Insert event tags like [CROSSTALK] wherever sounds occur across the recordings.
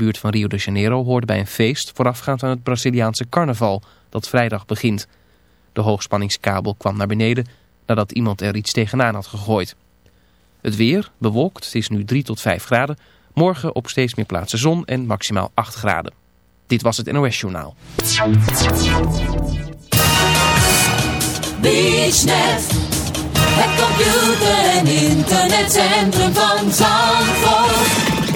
Buurt van Rio de Janeiro hoorde bij een feest voorafgaand aan het Braziliaanse carnaval dat vrijdag begint. De hoogspanningskabel kwam naar beneden nadat iemand er iets tegenaan had gegooid. Het weer, bewolkt, het is nu 3 tot 5 graden. Morgen op steeds meer plaatsen zon en maximaal 8 graden. Dit was het NOS Journaal. BeachNet, het computer- en internetcentrum van Zandvoort.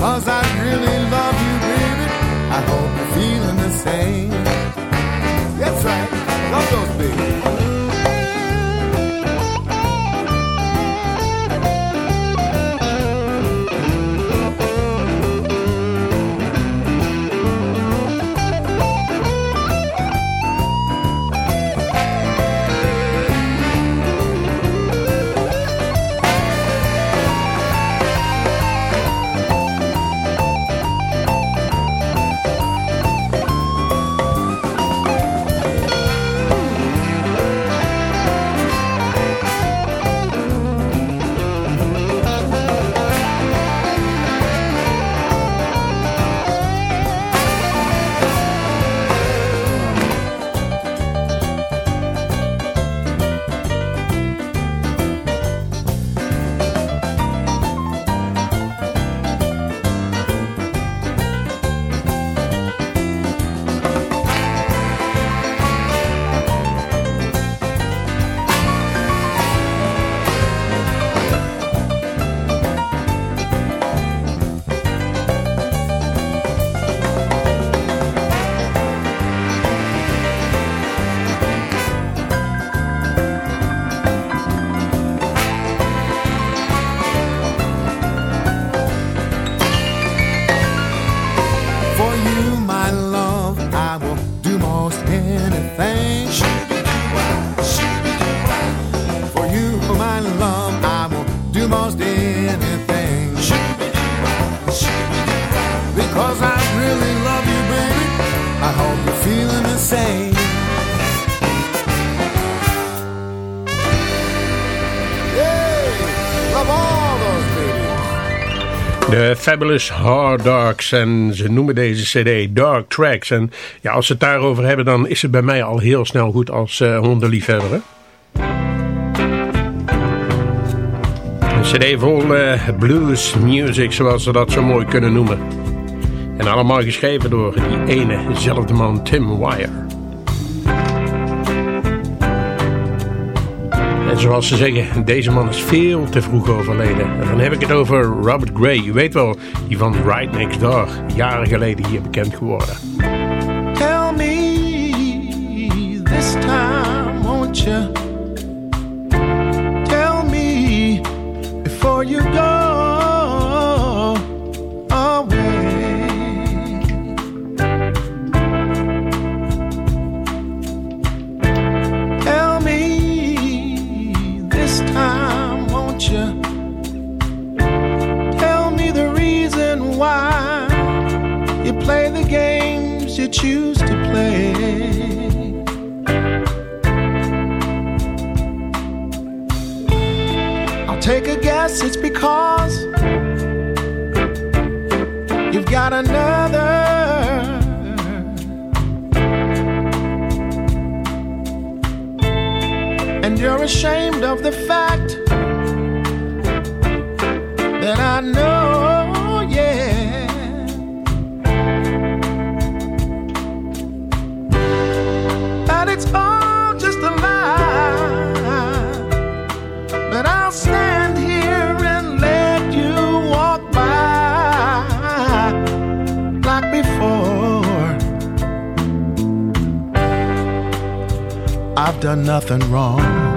Cause I really love you, baby. I hope you're feeling the same. That's right. Love those babies. De Fabulous Hard Dogs. En ze noemen deze cd Dark Tracks. En ja, als ze het daarover hebben, dan is het bij mij al heel snel goed als eh, hondenliefhebber. Een cd vol eh, blues music, zoals ze dat zo mooi kunnen noemen. En allemaal geschreven door die ene, zelfde man Tim Wire. Zoals ze zeggen, deze man is veel te vroeg overleden. En dan heb ik het over Robert Gray. U weet wel, die van Right Next Door. Jaren geleden hier bekend geworden. Tell me this time, won't you? Tell me before you go choose to play. I'll take a guess it's because you've got another. And you're ashamed of the fact that I know, done nothing wrong.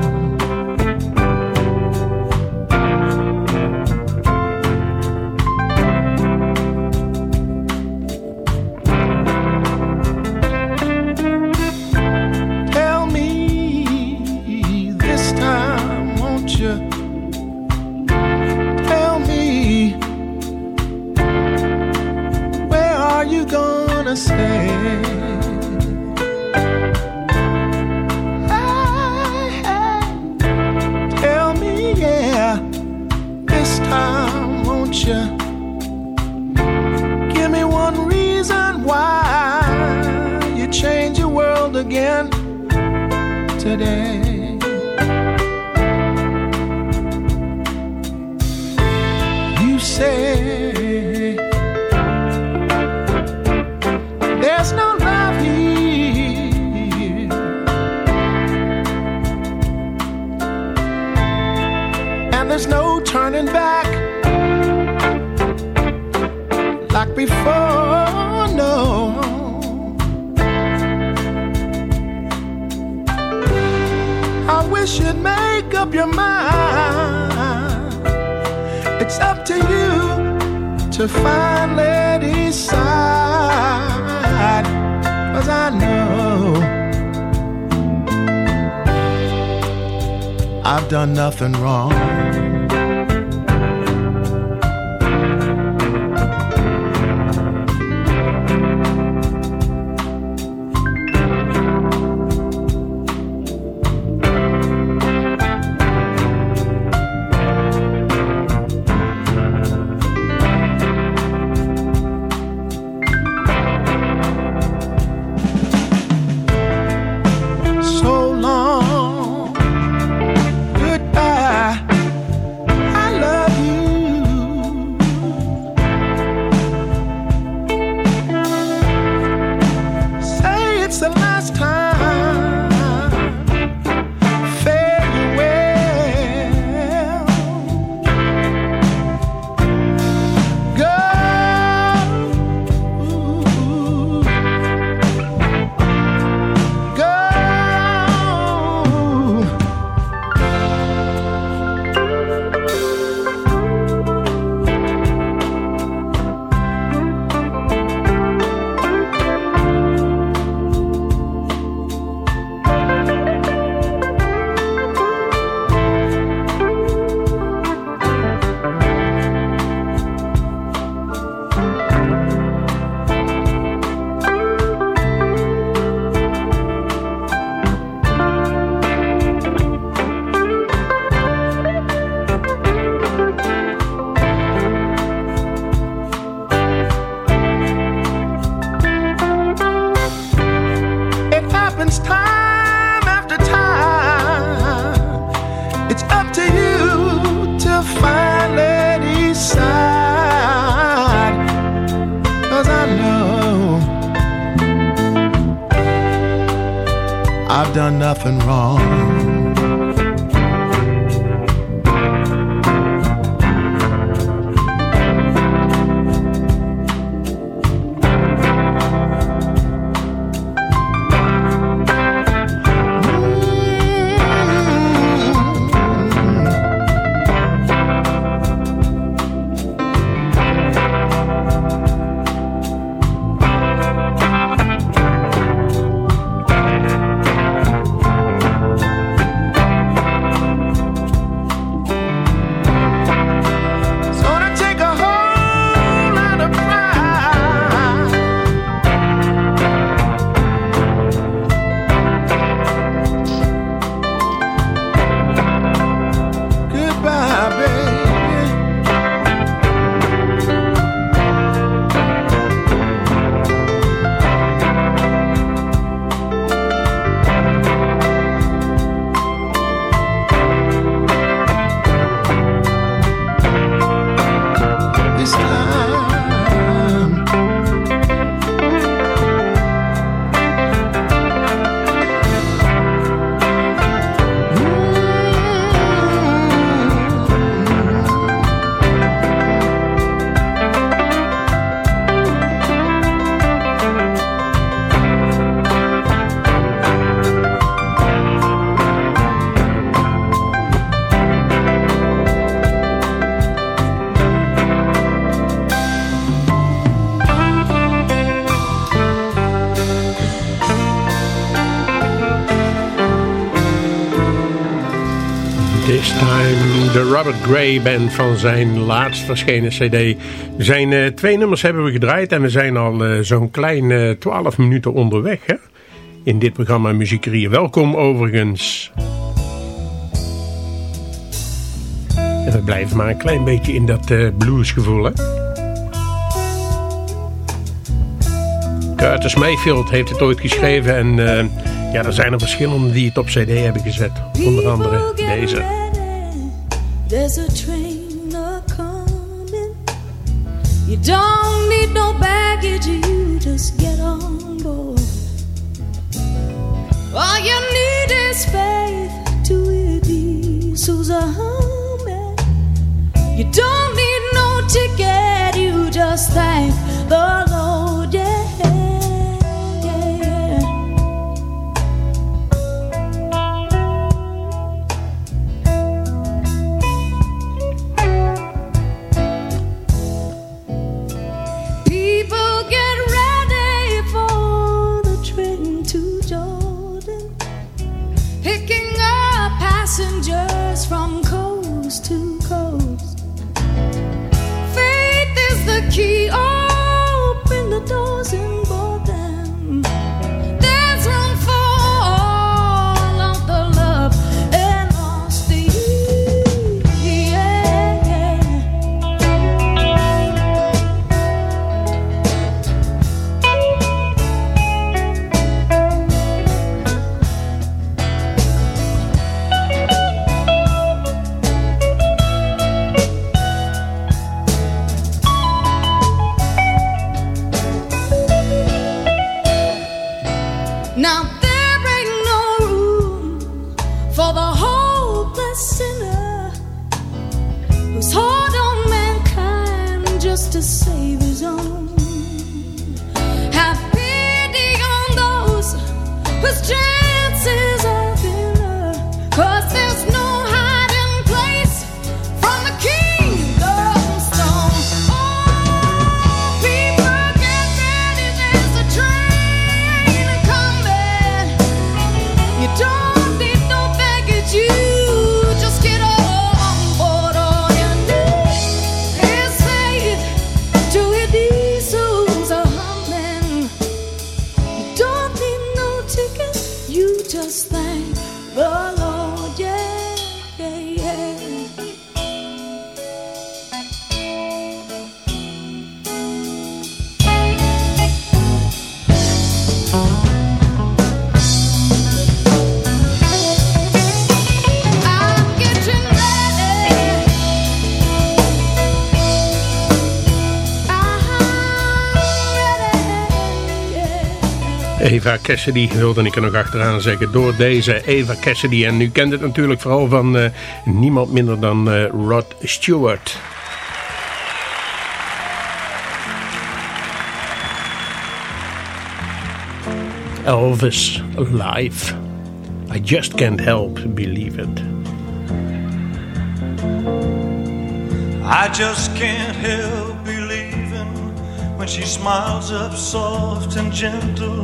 often wrong. Robert Gray Band van zijn laatst verschenen cd. Zijn eh, twee nummers hebben we gedraaid en we zijn al eh, zo'n klein eh 12 minuten onderweg hè? in dit programma Muziekerie. Welkom overigens. En we blijven maar een klein beetje in dat bluesgevoel hè. Curtis Mayfield heeft het ooit geschreven. En uh, ja, er zijn er verschillende die het op cd hebben gezet. Onder andere deze. There's a train a-coming You don't need no baggage You just get on board. All you need is faith To it a humming. You don't need no ticket You just thank the Lord, yeah Eva Cassidy wilde ik er nog achteraan zeggen. Door deze Eva Cassidy. En u kent het natuurlijk vooral van uh, niemand minder dan uh, Rod Stewart. Elvis live. I just can't help believe it. I just can't help when she smiles up soft and gentle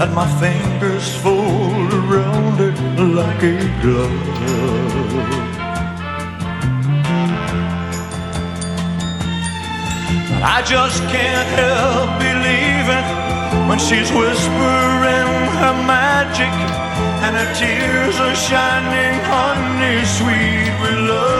and my fingers fold around it like a glove. I just can't help believing when she's whispering her magic and her tears are shining honey sweet with love.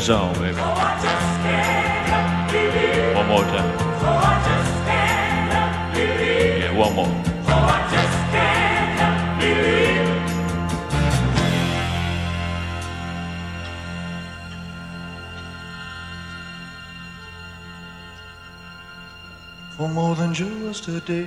Sing the song, baby. One more time. Yeah, one more. For more than just a day.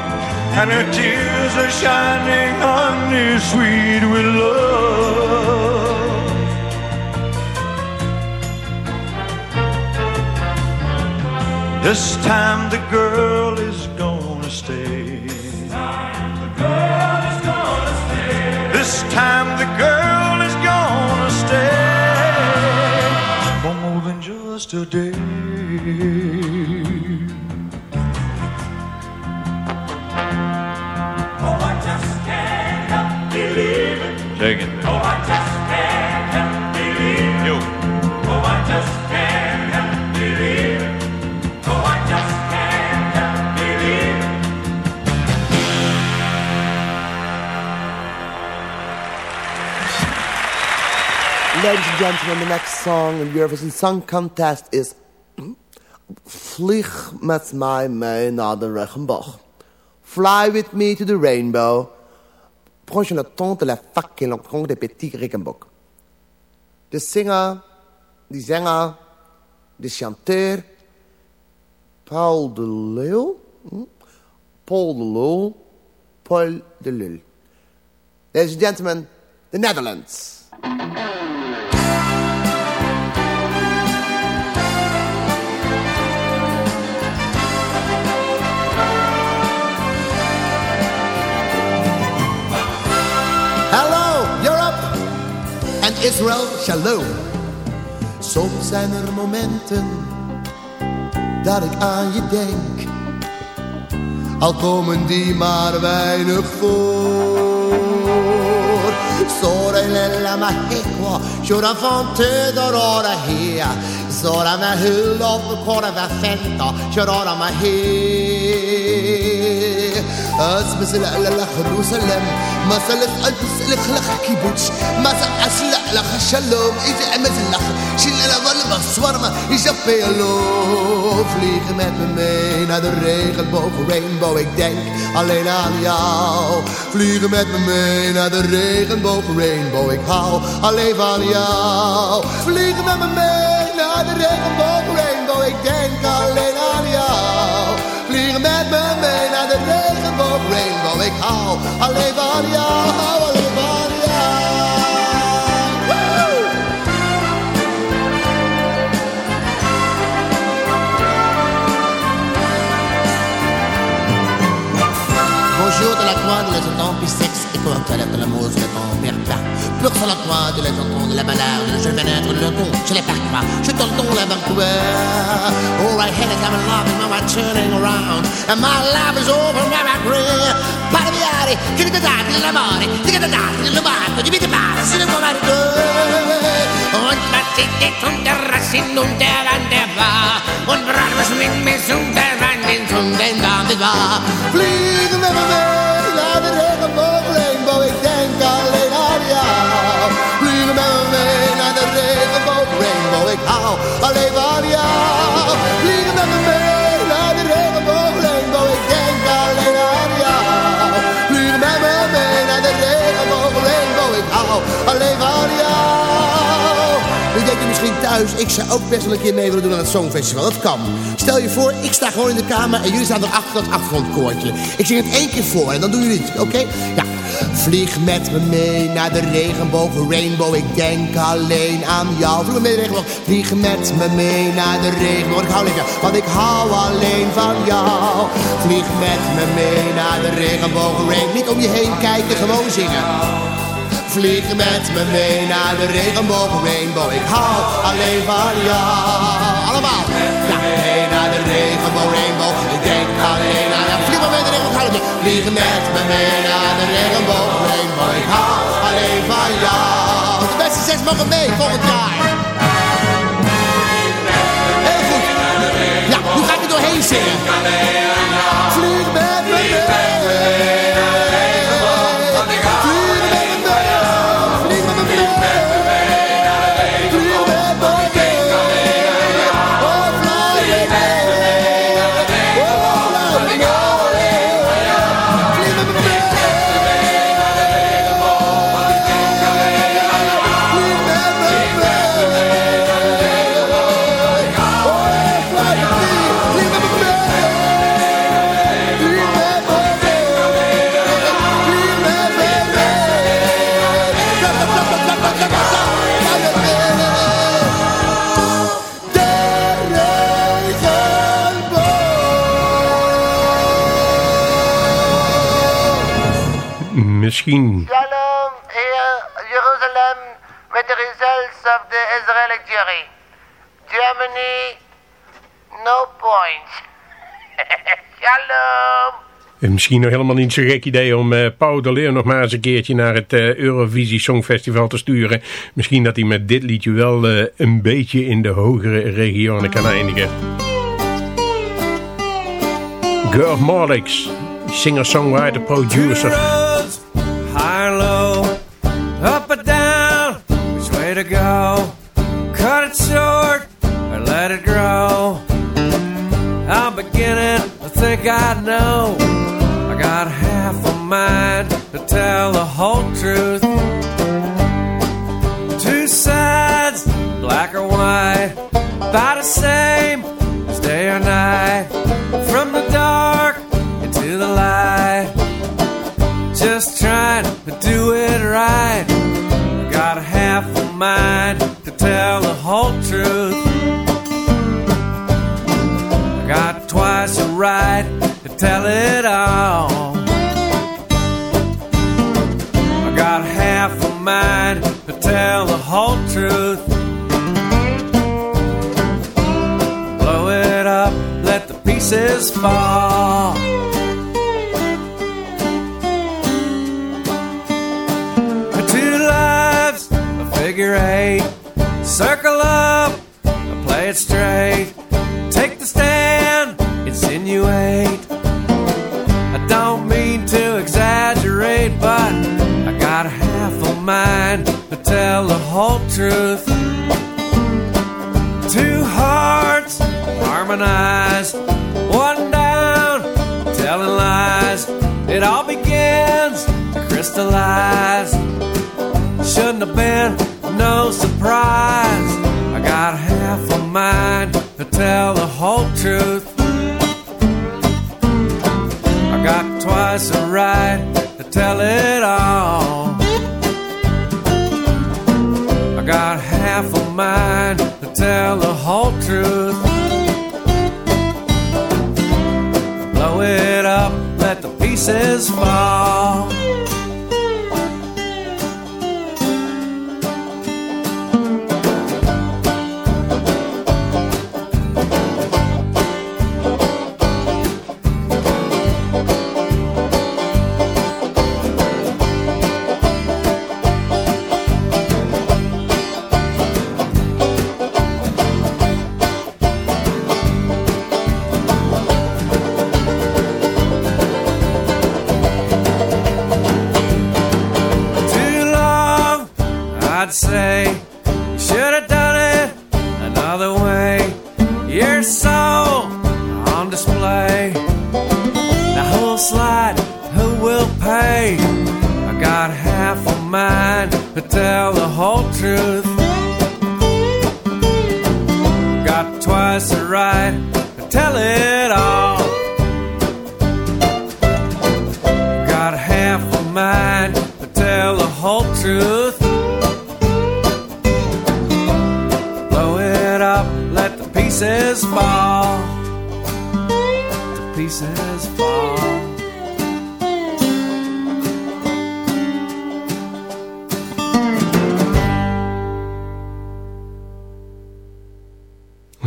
and her tears are shining honey sweet with love. This time the girl is gonna stay. This time the girl is gonna stay. This time the girl is gonna stay for more than just a day. Believing. Sing it, baby. Oh, I just can't help believing. You. Oh, I just can't help believing. Oh, I just can't help believing. Ladies and gentlemen, the next song in Eurovision Song Contest is Vlieg met mij mee naar de regenboog. Fly with me to the rainbow. Le temps de la fucking l'encontre des petits regenboog. De zinger, die zanger, de chanteur, Paul de Leeuw. Hm? Paul de Leeuw. Paul de Leeuw. Ladies and gentlemen, the Netherlands. Israël, shalom. Soms zijn er momenten dat ik aan je denk. Al komen die maar weinig voor. Sora lilla ma hekwa, shura fonte dorora hea. Sora ma hull kora va fenta, shura ma he. اسمس لا خروسلم ما سلت البس الخلق كيبوتش ما سأسلق لخ الشلوم إذا أمز لخ شيل لا ظل بصورما يجفي لو Vliegen met me mee naar de regenboog rainbow Ik denk alleen aan jou Vliegen met me mee naar de regenboog rainbow Ik hou alleen van jou Vliegen met me mee naar de regenboog de la mousse que ton père part. Sur la croix de la chanson de la balade. Je vais naître le con, je l'ai pas. Je t'en tourne à Vancouver. All I had is I'm love and now I'm turning around. And my life is over now I grin. Parviare, che ti dati nell'amore, che ti dati nell'ubato, di vita passa, se ne può Und was sie geht und der Rassin und der Land. Und brach was mit mir zum Verwandeln, zum den war. Fliegen wir, wir, wir, wir, wir, how I ik zou ook best wel een keer mee willen doen aan het Songfestival. Dat kan. Stel je voor, ik sta gewoon in de kamer en jullie staan erachter dat achtergrondkoortje. Ik zing het één keer voor en dan doen jullie het, oké? Ja. Vlieg met me mee naar de regenboog, rainbow, ik denk alleen aan jou. Vlieg met me mee de regenboog, vlieg met me mee naar de regenboog. Ik hou jou, want ik hou alleen van jou. Vlieg met me mee naar de regenboog, rain. Niet om je heen kijken, gewoon zingen. Vlieg met me mee naar de regenboog, rainbow. Ik hou alleen van jou. Allemaal. Ja, mee naar de regenboog, rainbow. Ik denk alleen aan jou. Vlieg maar mee naar de regenboog. Vlieg met me mee naar de regenboog, rainbow. Ik hou alleen van jou. De beste zes mogen mee volgend jaar. Misschien. Shalom, here, Jerusalem, with the results of the Israeli jury. Germany, no points. [LAUGHS] Shalom. En misschien nog helemaal niet zo'n gek idee om eh Paul de Leeuw nog maar eens een keertje naar het eh, Eurovisie Songfestival te sturen. Misschien dat hij met dit liedje wel eh, een beetje in de hogere regionen kan eindigen. Girl Morlix, singer-songwriter, think I know. I got half a mind to tell the whole truth. Two sides, black or white, about the same tell it all. I got half a mind to tell the whole truth. Blow it up, let the pieces fall. Truth. Two hearts harmonize, one down, telling lies. It all begins to crystallize. Shouldn't have been no surprise. Tell the whole truth. Blow it up, let the pieces fall.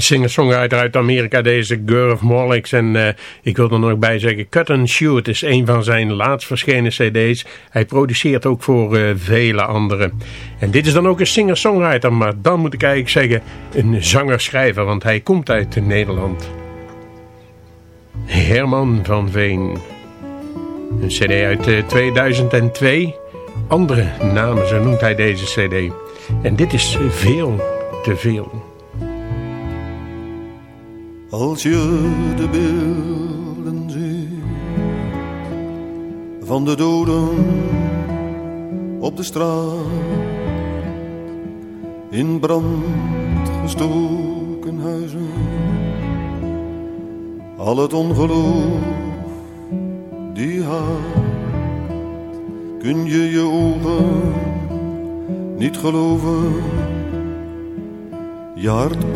Singer-songwriter uit Amerika, deze Gurf Mollix. En uh, ik wil er nog bij zeggen, Cut and Shoot is een van zijn laatst verschenen cd's. Hij produceert ook voor uh, vele anderen. En dit is dan ook een singer-songwriter, maar dan moet ik eigenlijk zeggen een zanger-schrijver, want hij komt uit Nederland. Herman van Veen. Een cd uit uh, 2002. Andere namen, zo noemt hij deze cd. En dit is veel te veel. Als je de beelden ziet van de doden op de straat, in brand gestoken huizen, al het ongeloof die haat, kun je je ogen niet geloven, je hart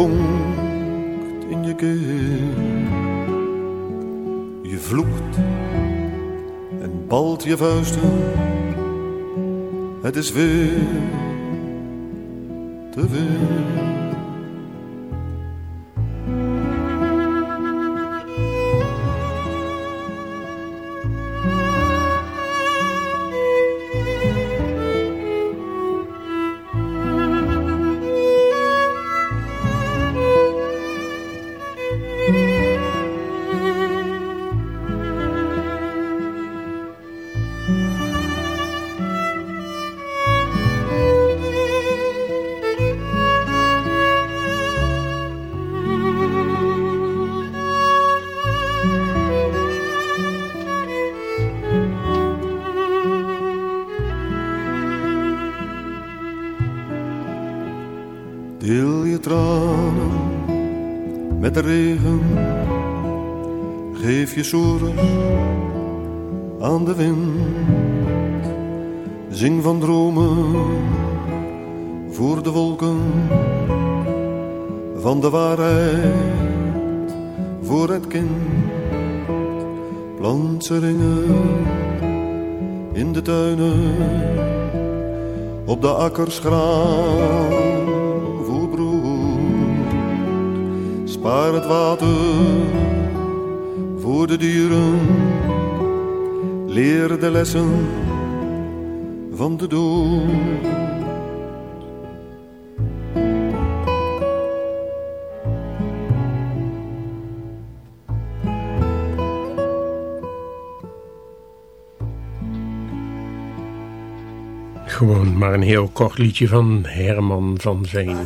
je. Je vloekt en balt je vuisten. Het is weer te veel. Van de dood. Gewoon maar een heel kort liedje van Herman van Veen.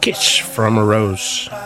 Kiss from a Rose.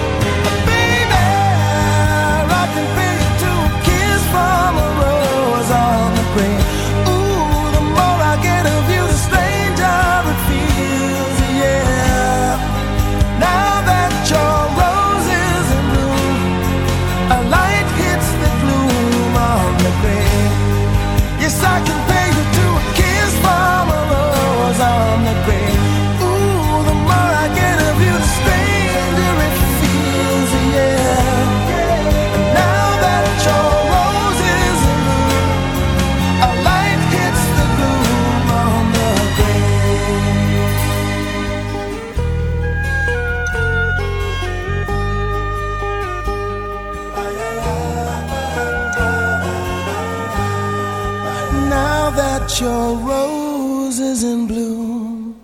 Your rose is in bloom,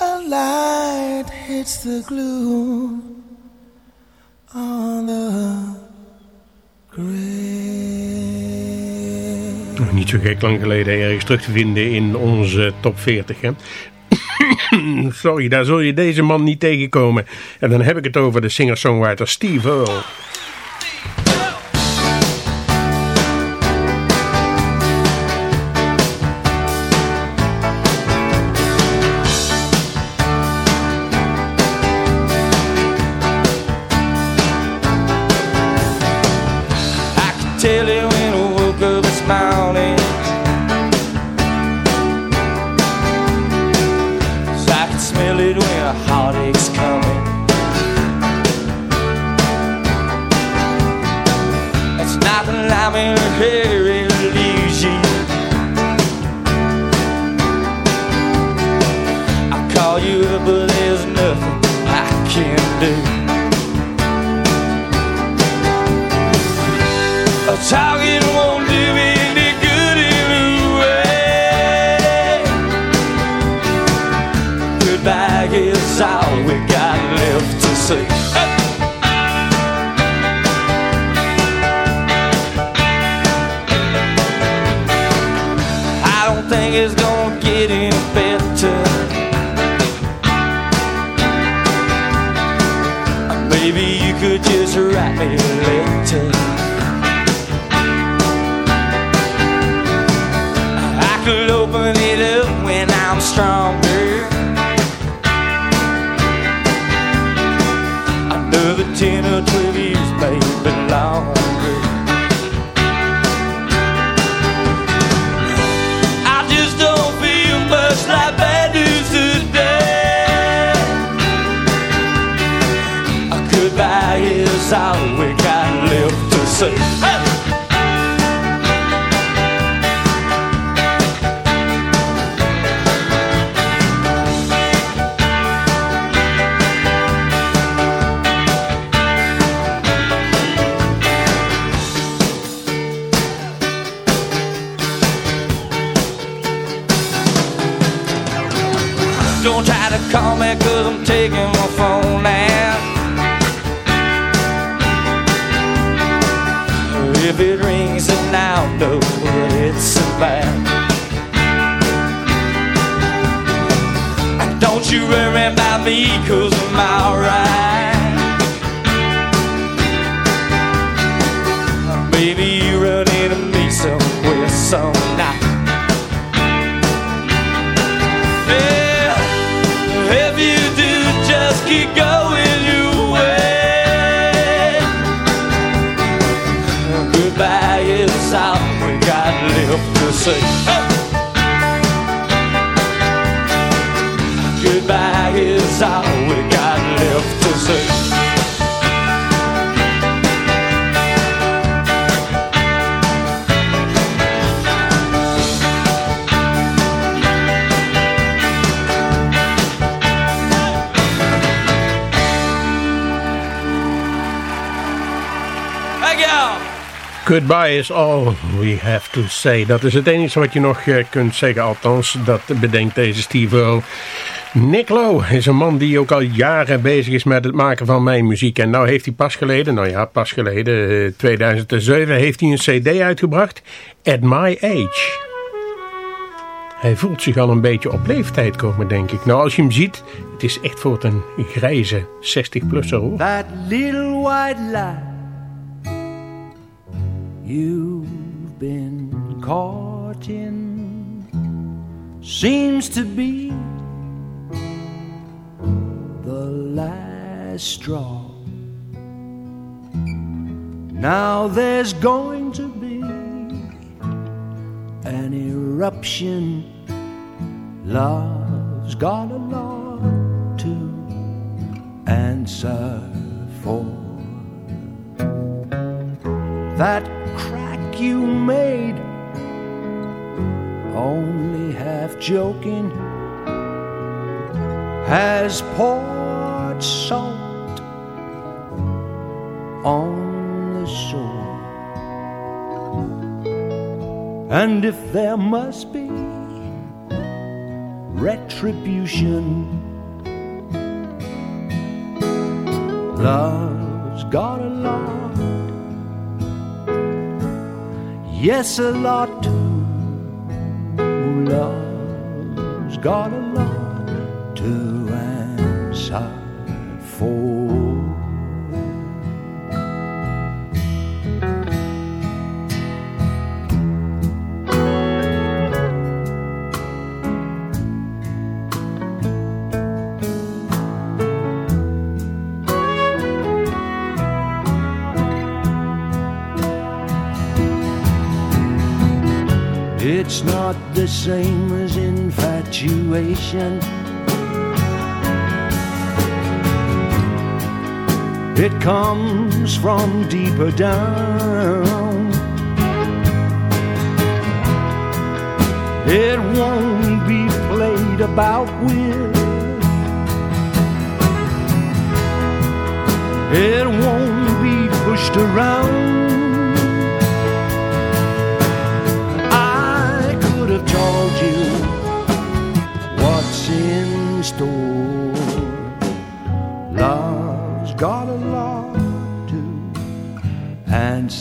a light hits the gloom on the Nog Niet zo gek lang geleden ergens terug te vinden in onze top 40. Hè? [COUGHS] Sorry, daar zul je deze man niet tegenkomen. En dan heb ik het over de singer-songwriter Steve Earle. I'm in here. You worry about me cause I'm alright. Goodbye is all we have to say. Dat is het enige wat je nog eh, kunt zeggen. Althans, dat bedenkt deze Steve Earle. Nick Lowe is een man die ook al jaren bezig is met het maken van mijn muziek. En nou heeft hij pas geleden, nou ja, pas geleden, eh, 2007, heeft hij een cd uitgebracht. At My Age. Hij voelt zich al een beetje op leeftijd komen, denk ik. Nou, als je hem ziet, het is echt voor een grijze 60-plusser hoor. That little white lie you've been caught in seems to be the last straw. Now there's going to be an eruption. Love's got a lot to answer for. That crack you made, only half joking, has poured salt on the shore. And if there must be retribution, love's got a lot. Yes, a lot too. love's got a lot same as infatuation. It comes from deeper down. It won't be played about with. It won't be pushed around.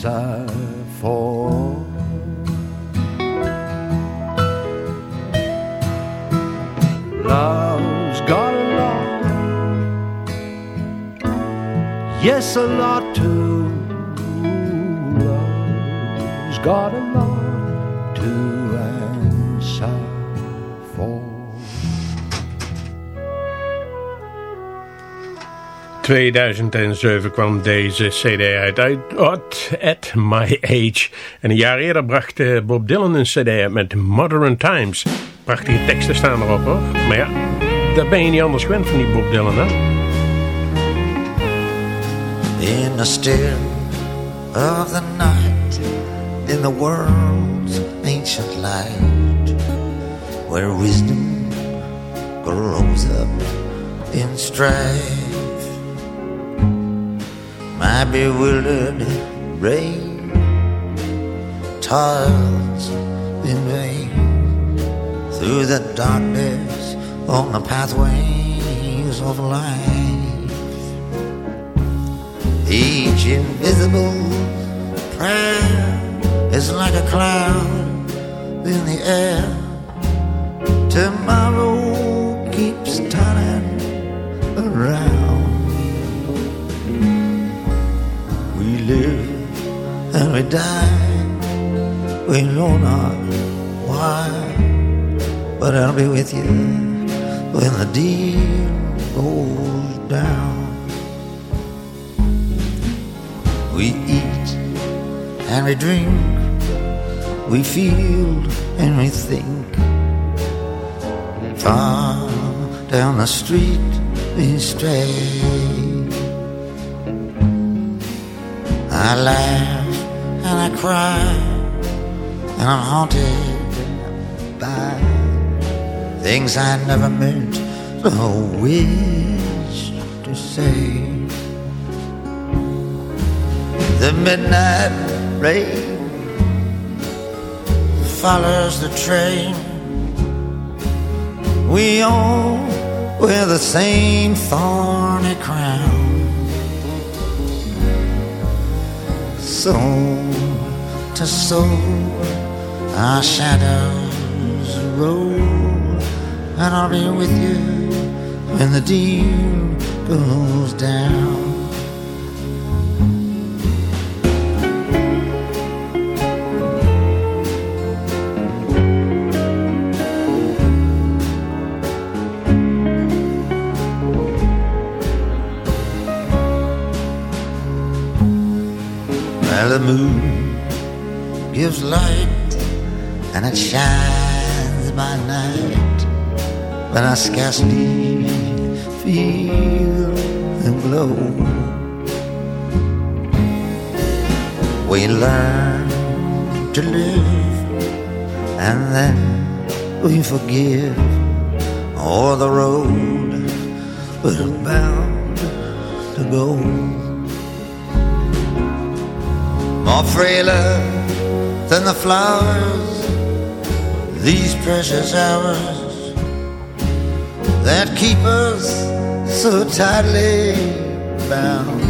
Answer for. Love's got a lot, yes, a lot to. Love's got a lot 2007 kwam deze cd uit, At, My Age. En een jaar eerder bracht eh, Bob Dylan een cd uit met Modern Times. Prachtige teksten staan erop hoor. Maar ja, dat ben je niet anders gewend van die Bob Dylan hè. In the still of the night, in the world's ancient light, where wisdom grows up in strife. My bewildered brain toils in vain through the darkness on the pathways of life. Each invisible prayer is like a cloud in the air. Tomorrow keeps turning around. Live and we die. We know not why, but I'll be with you when the deal goes down. We eat and we drink, we feel and we think. Far down the street we stray. I laugh and I cry, and I'm haunted by things I never meant or wish to say. The midnight rain follows the train. We all wear the same thorny crown. Soul to soul, our shadows roll, and I'll be with you when the deal goes down. Moon gives light and it shines by night, but I scarcely feel the glow. We learn to live and then we forgive, or the road we're bound to go more frailer than the flowers, these precious hours that keep us so tightly bound.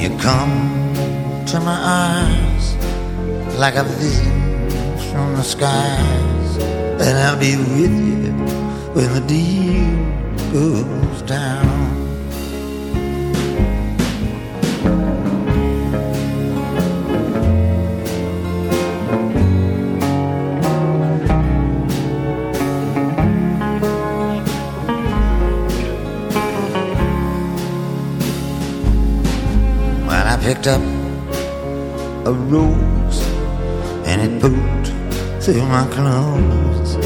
You come to my eyes like a vision from the skies, and I'll be with you when the deal goes down. Picked up a rose and it pooped through my clothes,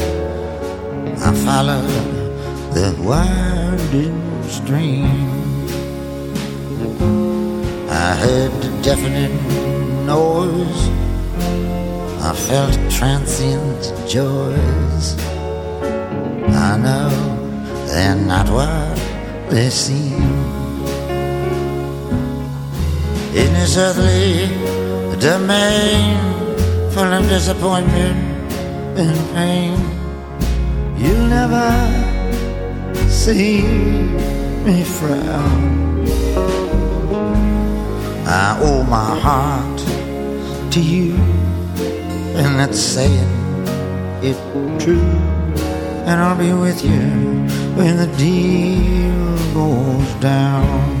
I followed the winding stream. I heard the deafening noise. I felt transient joys. I know they're not what they seem. In this earthly domain full of disappointment and pain, you'll never see me frown. I owe my heart to you, and that's saying it true. And I'll be with you when the deal goes down.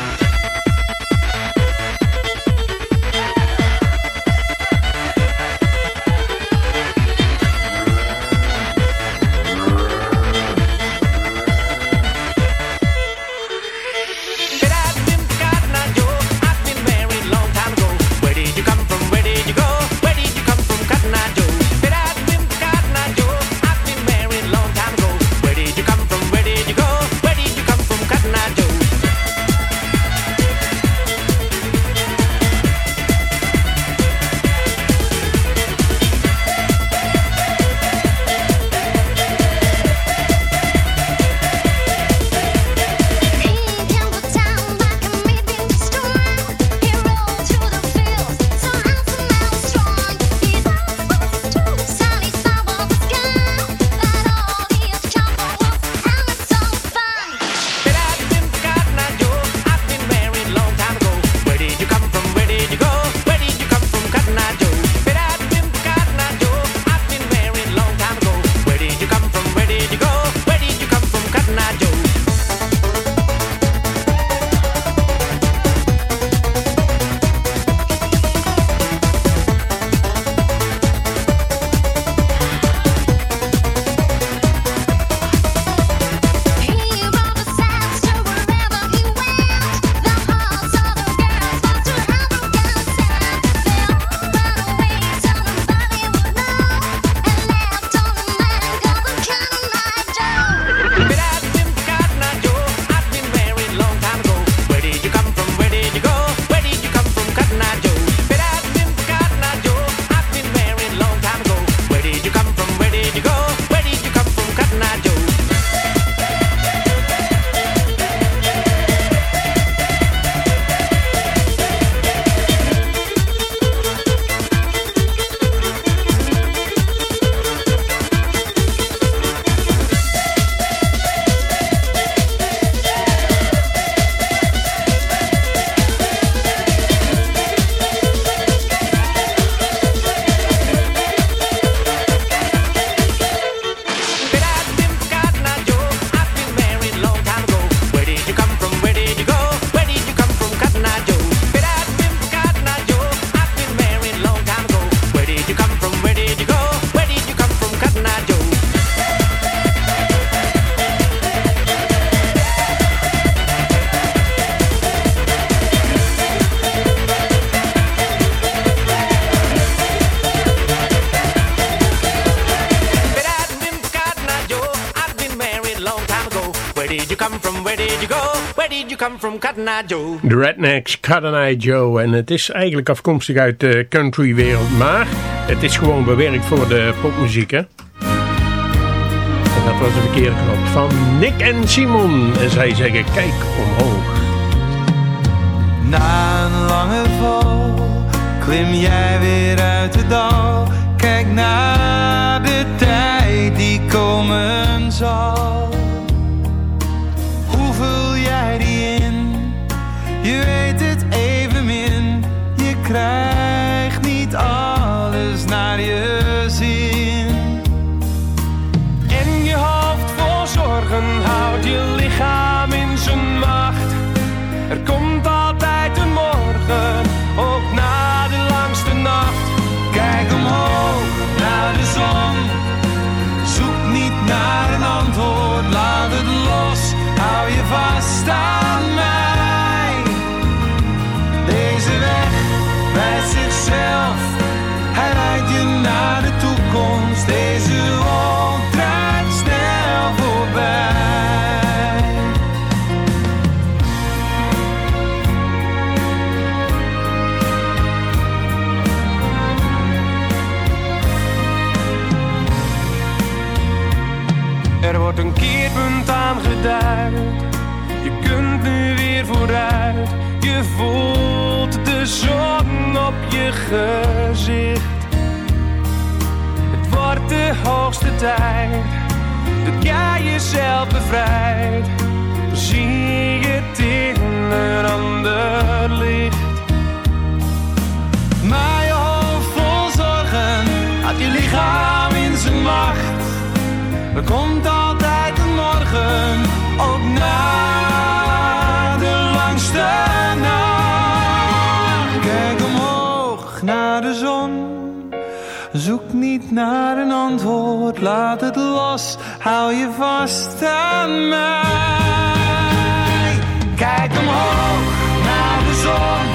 Eye Joe? De Rednecks, Cotton Eye Joe. En het is eigenlijk afkomstig uit de countrywereld. Maar het is gewoon bewerkt voor de popmuziek, hè? En dat was de verkeerde knop van Nick en Simon. En zij zeggen, kijk omhoog. Na een lange val klim jij weer uit het dal. Kijk naar de tijd die komen zal. Je lichaam Je voelt de zon op je gezicht. Het wordt de hoogste tijd dat jij jezelf bevrijdt. Zie je het in een ander licht. Maar je hoofd vol zorgen had je lichaam in zijn macht. Er komt altijd een morgen, ook na naar de zon, zoek niet naar een antwoord, laat het los, hou je vast aan mij. Kijk omhoog naar de zon,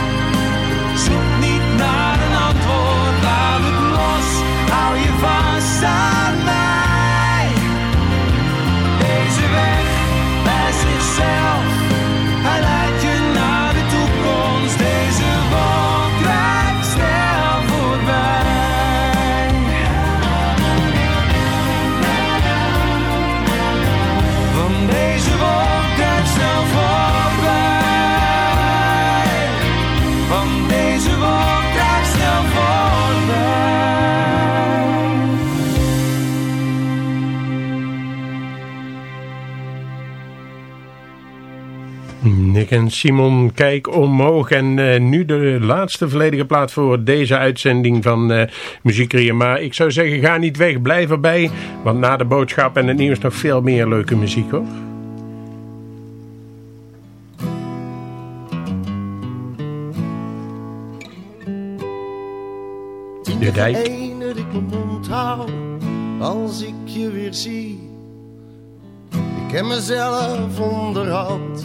en Simon, kijk omhoog. En eh, nu de laatste volledige plaat voor deze uitzending van uh, Muziek Maar ik zou zeggen, ga niet weg, blijf erbij. Want na de boodschap en het nieuws nog veel meer leuke muziek hoor. De dijk. Dat ik mijn mond hou als ik je weer zie. Ik ken mezelf onderhand,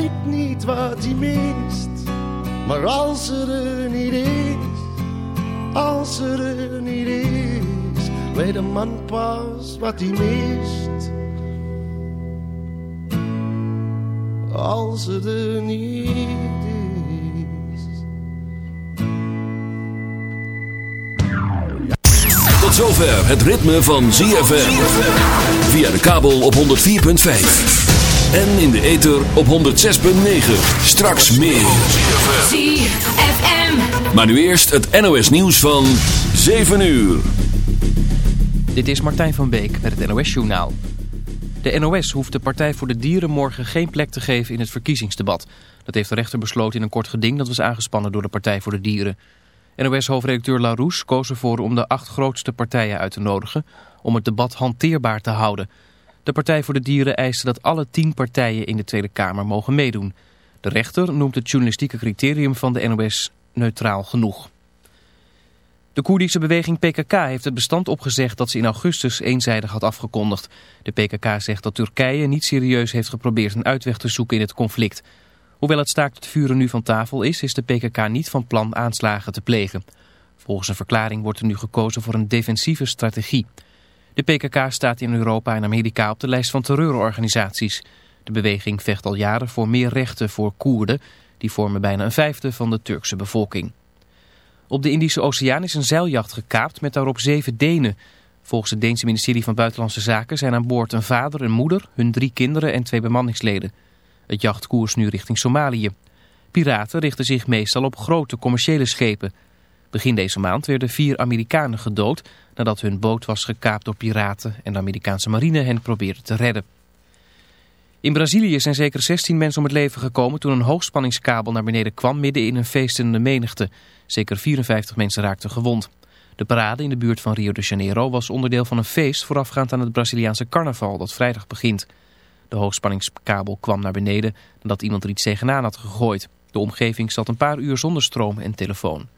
weet niet wat hij mist. Maar als ze er niet is, als ze er niet is, weet een man pas wat hij mist. Als ze er niet is. Tot zover het ritme van ZFM. Via de kabel op 104.5. En in de ether op 106.9. Straks meer. ZFM. Maar nu eerst het NOS nieuws van 7 uur. Dit is Martijn van Beek met het NOS-journaal. De NOS hoeft de Partij voor de Dieren morgen geen plek te geven in het verkiezingsdebat. Dat heeft de rechter besloten in een kort geding dat was aangespannen door de Partij voor de Dieren. NOS-hoofdredacteur Larousse koos ervoor om de acht grootste partijen uit te nodigen om het debat hanteerbaar te houden. De Partij voor de Dieren eiste dat alle tien partijen in de Tweede Kamer mogen meedoen. De rechter noemt het journalistieke criterium van de NOS neutraal genoeg. De Koerdische beweging PKK heeft het bestand opgezegd dat ze in augustus eenzijdig had afgekondigd. De PKK zegt dat Turkije niet serieus heeft geprobeerd een uitweg te zoeken in het conflict. Hoewel het staakt het vuren nu van tafel is, is de PKK niet van plan aanslagen te plegen. Volgens een verklaring wordt er nu gekozen voor een defensieve strategie. De PKK staat in Europa en Amerika op de lijst van terreurorganisaties. De beweging vecht al jaren voor meer rechten voor Koerden. Die vormen bijna een vijfde van de Turkse bevolking. Op de Indische Oceaan is een zeiljagt gekaapt met daarop zeven Denen. Volgens het Deense ministerie van Buitenlandse Zaken zijn aan boord een vader, een moeder, hun drie kinderen en twee bemanningsleden. Het jacht koers nu richting Somalië. Piraten richten zich meestal op grote commerciële schepen. Begin deze maand werden vier Amerikanen gedood nadat hun boot was gekaapt door piraten en de Amerikaanse marine hen probeerde te redden. In Brazilië zijn zeker 16 mensen om het leven gekomen toen een hoogspanningskabel naar beneden kwam midden in een feestende menigte. Zeker 54 mensen raakten gewond. De parade in de buurt van Rio de Janeiro was onderdeel van een feest voorafgaand aan het Braziliaanse carnaval dat vrijdag begint. De hoogspanningskabel kwam naar beneden nadat iemand er iets tegenaan had gegooid. De omgeving zat een paar uur zonder stroom en telefoon.